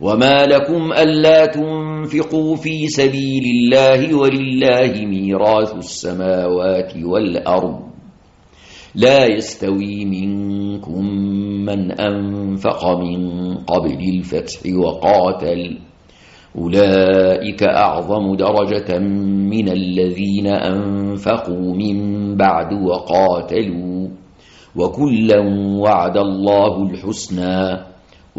وما لكم ألا تنفقوا في سبيل الله ولله ميراث السماوات والأرض لا يستوي منكم من أنفق من قبل الفتح وقاتل أولئك أعظم درجة من الذين أنفقوا من بعد وقاتلوا وكلا وعد الله الحسنى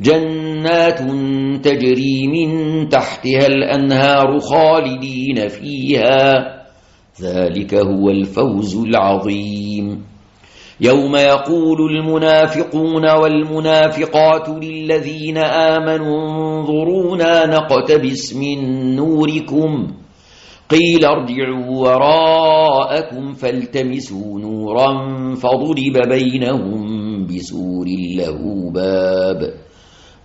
جنات تجري من تحتها الأنهار خالدين فيها. ذلك هو الفوز العظيم. يوم يقول المنافقون والمنافقات للذين آمنوا انظرونا نقتبس من نوركم. قيل ارجعوا وراءكم فالتمسوا نورا فضرب بينهم بسور له باب.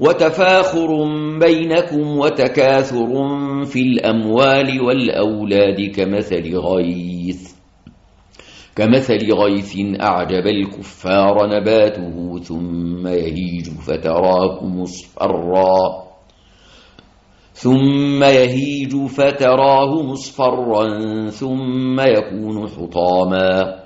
وتفاخر بينكم وتكاثر في الأموال والأولاد كمثل غيث كمثل غيث أعجب الكفار نباته ثم يهيج فتراه مصفرا ثم يهيج فتراه مصفرا ثم يكون حطاما.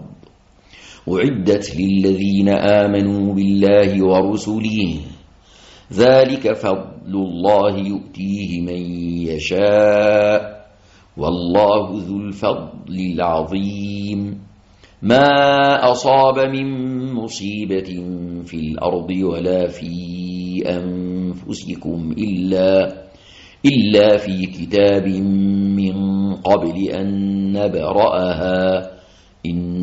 أعدت للذين آمنوا بالله ورسله. ذلك فضل الله يؤتيه من يشاء. والله ذو الفضل العظيم. ما أصاب من مصيبة في الأرض ولا في أنفسكم إلا إلا في كتاب من قبل أن نبرأها. إن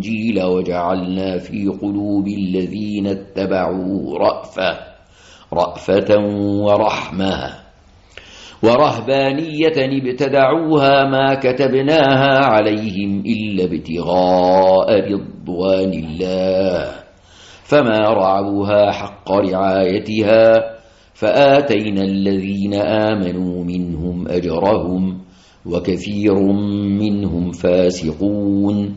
الإنجيل وجعلنا في قلوب الذين اتبعوا رأفة رأفة ورحمة ورهبانية ابتدعوها ما كتبناها عليهم إلا ابتغاء رضوان الله. فما رعوها حق رعايتها فآتينا الذين آمنوا منهم أجرهم وكثير منهم فاسقون.